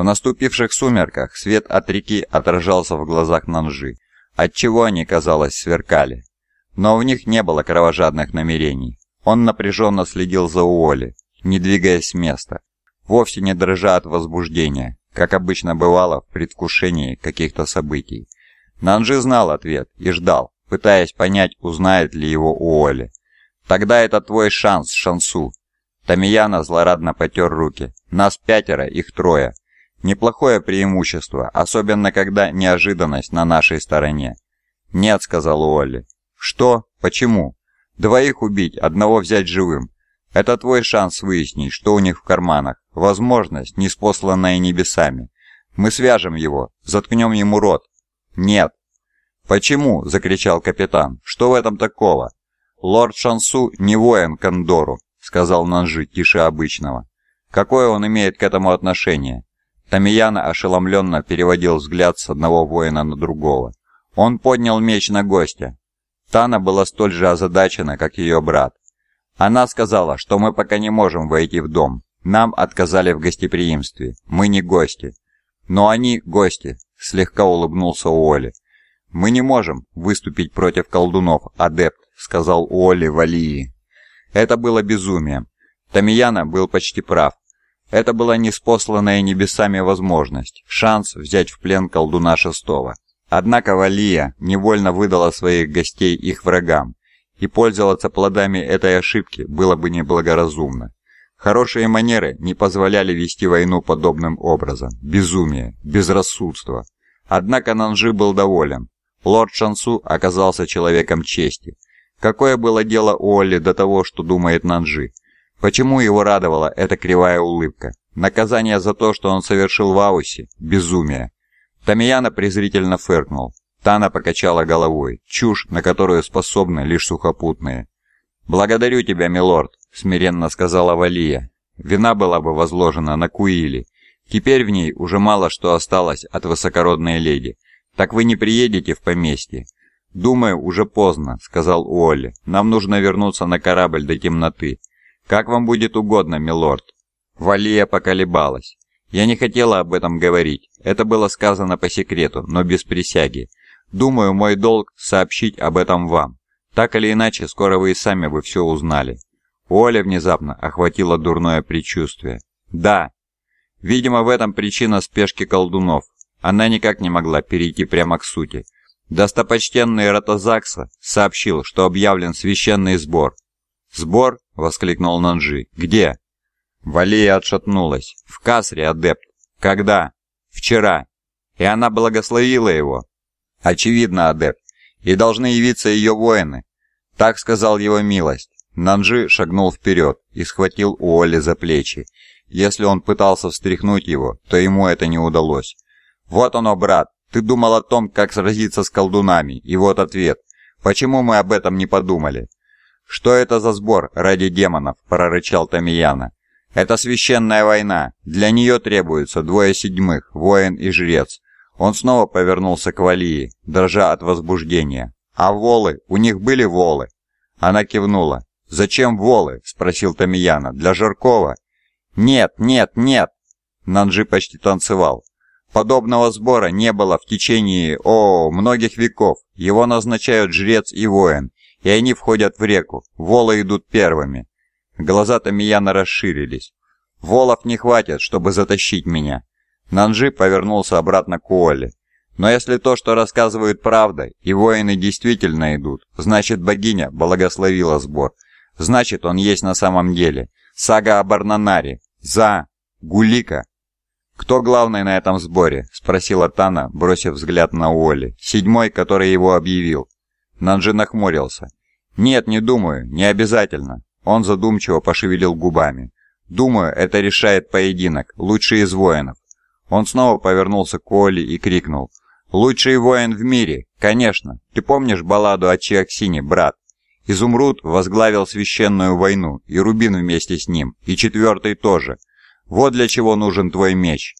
В наступивших сумерках свет от реки отражался в глазах Нанжи, отчего они, казалось, сверкали. Но в них не было кровожадных намерений. Он напряженно следил за Уолли, не двигаясь с места, вовсе не дрожа от возбуждения, как обычно бывало в предвкушении каких-то событий. Нанжи знал ответ и ждал, пытаясь понять, узнает ли его Уолли. «Тогда это твой шанс, Шансу!» Тамияна злорадно потер руки. «Нас пятеро, их трое. Неплохое преимущество, особенно когда неожиданность на нашей стороне». «Нет», — сказал Уолли. «Что? Почему?» «Двоих убить, одного взять живым. Это твой шанс выяснить, что у них в карманах. Возможность, неспосланная небесами. Мы свяжем его, заткнем ему рот. Нет. Почему? закричал капитан. Что в этом такого? Лорд Шансу не воин Кондору, сказал Нанжи тише обычного. Какое он имеет к этому отношение? Тамияна ошеломленно переводил взгляд с одного воина на другого. Он поднял меч на гостя. Тана была столь же озадачена, как ее брат. Она сказала, что мы пока не можем войти в дом. Нам отказали в гостеприимстве. Мы не гости. Но они гости, слегка улыбнулся Уолли. Мы не можем выступить против колдунов, адепт, сказал Уолли Валии. Это было безумием. Тамияна был почти прав. Это была неспосланная небесами возможность, шанс взять в плен колдуна шестого. Однако Валия невольно выдала своих гостей их врагам, и пользоваться плодами этой ошибки было бы неблагоразумно. Хорошие манеры не позволяли вести войну подобным образом. Безумие, безрассудство. Однако Нанжи был доволен. Лорд Шансу оказался человеком чести. Какое было дело Олли до того, что думает Нанжи? Почему его радовала эта кривая улыбка? Наказание за то, что он совершил в Аусе? Безумие. Тамияна презрительно фыркнул. Тана покачала головой. Чушь, на которую способны лишь сухопутные. «Благодарю тебя, милорд», — смиренно сказала Валия. Вина была бы возложена на Куили. Теперь в ней уже мало что осталось от высокородной леди. Так вы не приедете в поместье? «Думаю, уже поздно», — сказал Уолли. «Нам нужно вернуться на корабль до темноты. Как вам будет угодно, милорд». Валия поколебалась. «Я не хотела об этом говорить. Это было сказано по секрету, но без присяги. Думаю, мой долг сообщить об этом вам. Так или иначе, скоро вы и сами бы все узнали. Оля внезапно охватило дурное предчувствие. Да. Видимо, в этом причина спешки колдунов. Она никак не могла перейти прямо к сути. Достопочтенный Ротозакса сообщил, что объявлен священный сбор. «Сбор?» — воскликнул Нанжи. «Где?» Валия отшатнулась. «В Касре, адепт». «Когда?» «Вчера». «И она благословила его?» Очевидно, адепт. И должны явиться ее воины. Так сказал его милость. Нанжи шагнул вперед и схватил Уолли за плечи. Если он пытался встряхнуть его, то ему это не удалось. «Вот оно, брат, ты думал о том, как сразиться с колдунами, и вот ответ. Почему мы об этом не подумали?» «Что это за сбор ради демонов?» – прорычал Тамияна. «Это священная война. Для нее требуется двое седьмых, воин и жрец. Он снова повернулся к Валии, дрожа от возбуждения. «А волы? У них были волы?» Она кивнула. «Зачем волы?» – спросил Тамияна. «Для Жаркова?» «Нет, нет, нет!» Нанджи почти танцевал. Подобного сбора не было в течение, о, многих веков. Его назначают жрец и воин, и они входят в реку. Волы идут первыми. Глаза Тамияна расширились. «Волов не хватит, чтобы затащить меня. Нанжи повернулся обратно к Уолли. «Но если то, что рассказывают, правда, и воины действительно идут, значит богиня благословила сбор. Значит, он есть на самом деле. Сага о Барнанаре. За. Гулика». «Кто главный на этом сборе?» – спросила Тана, бросив взгляд на Уолли. «Седьмой, который его объявил». Нанжи нахмурился. «Нет, не думаю, не обязательно». Он задумчиво пошевелил губами. «Думаю, это решает поединок, лучший из воинов. Он снова повернулся к Оле и крикнул. «Лучший воин в мире! Конечно! Ты помнишь балладу о Чиаксине, брат? Изумруд возглавил священную войну, и Рубин вместе с ним, и четвертый тоже. Вот для чего нужен твой меч».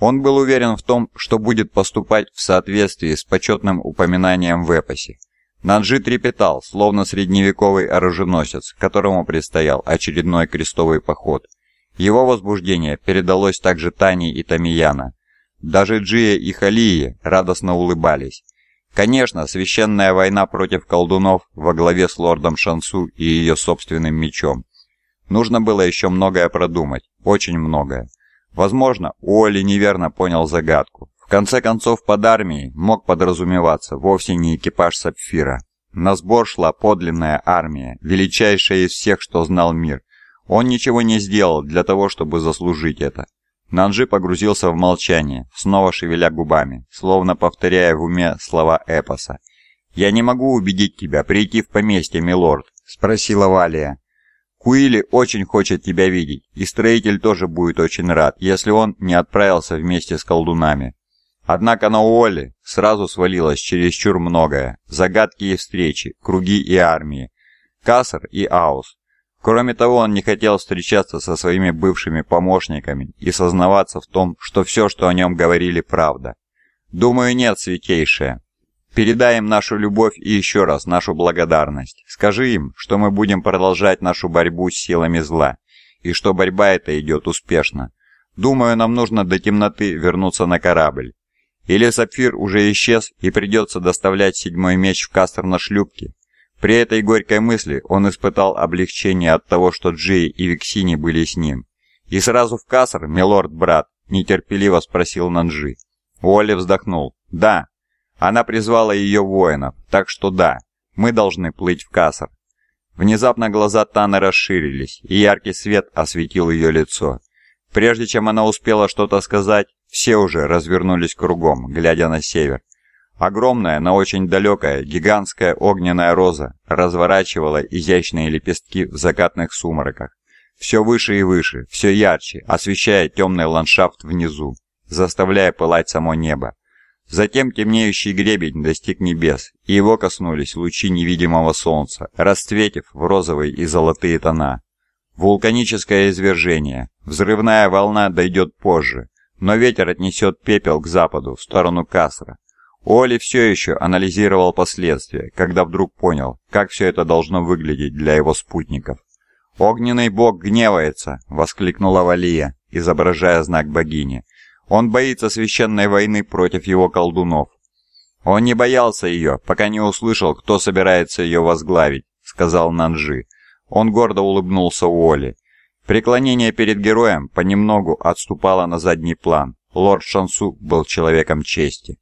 Он был уверен в том, что будет поступать в соответствии с почетным упоминанием в эпосе. Наджи трепетал, словно средневековый оруженосец, которому предстоял очередной крестовый поход – Его возбуждение передалось также Тане и Тамияна. Даже Джия и Халии радостно улыбались. Конечно, священная война против колдунов во главе с лордом Шансу и ее собственным мечом. Нужно было еще многое продумать, очень многое. Возможно, Уолли неверно понял загадку. Конце концов, под армией мог подразумеваться вовсе не экипаж Сапфира. На сбор шла подлинная армия, величайшая из всех, что знал мир. Он ничего не сделал для того, чтобы заслужить это. Нанджи погрузился в молчание, снова шевеля губами, словно повторяя в уме слова эпоса. «Я не могу убедить тебя прийти в поместье, милорд», — спросила Валия. «Куили очень хочет тебя видеть, и строитель тоже будет очень рад, если он не отправился вместе с колдунами». Однако на Уолли сразу свалилось чересчур многое. Загадки и встречи, круги и армии. Кассер и Аус. Кроме того, он не хотел встречаться со своими бывшими помощниками и сознаваться в том, что все, что о нем говорили, правда. «Думаю, нет, святейшая. Передай им нашу любовь и еще раз нашу благодарность. Скажи им, что мы будем продолжать нашу борьбу с силами зла, и что борьба эта идет успешно. Думаю, нам нужно до темноты вернуться на корабль. Или Сапфир уже исчез и придется доставлять седьмой меч в Кастер на шлюпке, при этой горькой мысли он испытал облегчение от того, что Джей и Виксини были с ним. «И сразу в Кассер, милорд-брат?» – нетерпеливо спросил Нанджи. Уолли вздохнул. «Да». Она призвала ее воинов, так что да, мы должны плыть в Кассер. Внезапно глаза Таны расширились, и яркий свет осветил ее лицо. Прежде чем она успела что-то сказать, все уже развернулись кругом, глядя на север. Огромная, но очень далекая, гигантская огненная роза разворачивала изящные лепестки в закатных сумраках. Все выше и выше, все ярче, освещая темный ландшафт внизу, заставляя пылать само небо. Затем темнеющий гребень достиг небес, и его коснулись лучи невидимого солнца, расцветив в розовые и золотые тона. Вулканическое извержение. Взрывная волна дойдет позже, но ветер отнесет пепел к западу, в сторону Касра, Оли все еще анализировал последствия, когда вдруг понял, как все это должно выглядеть для его спутников. «Огненный бог гневается!» — воскликнула Валия, изображая знак богини. «Он боится священной войны против его колдунов». «Он не боялся ее, пока не услышал, кто собирается ее возглавить», — сказал Нанжи. Он гордо улыбнулся Уолли. Преклонение перед героем понемногу отступало на задний план. Лорд Шансу был человеком чести.